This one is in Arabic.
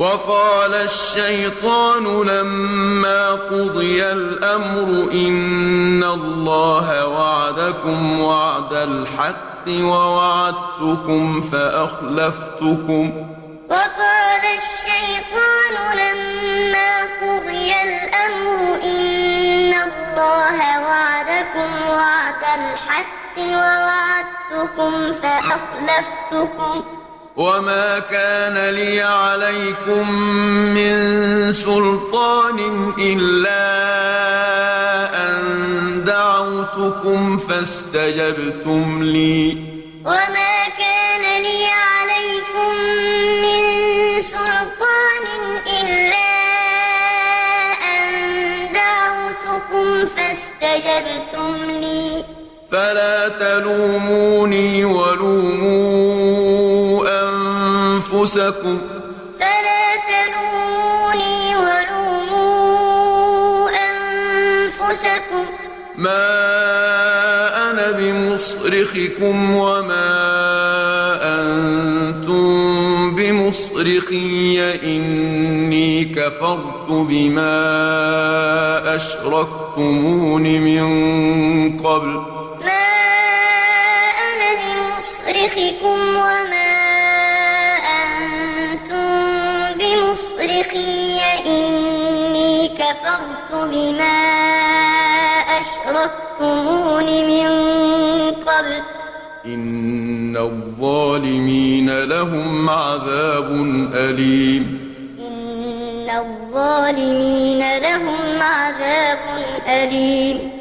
وقال الشيطان لما قضي الأمر إن الله وعدكم وعد الحق ووعدتكم فأخلفتكم. وقال الشيطان لما قضي الأمر إن الله وعدكم وعد الحق ووعدتكم فأخلفتكم. وما كان لي عليكم من سلطان إلا أن دعوتكم فاستجبتم لي. وما كان لي عليكم من سلطان إلا أن دعوتكم فاستجبتم لي. فلا تلوموني ولوموا أنفسكم. فلا تلوموني ولوموا أنفسكم. ما أنا بمصرخكم وما أنتم بمصرخي. إني كفرت بما أشركتمون من قبل. ما أنا بمصرخكم وما بمصرخي إني كفرت بما أشركتمون من قبل. إن الظالمين لهم عذاب أليم. إن الظالمين لهم عذاب أليم.